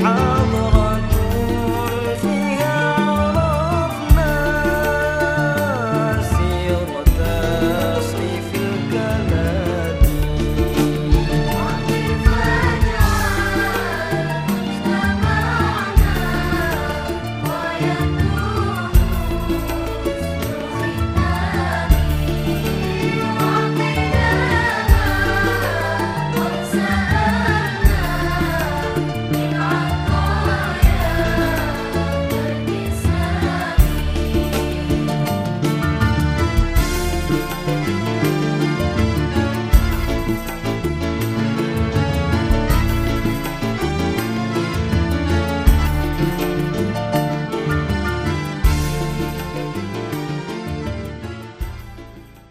I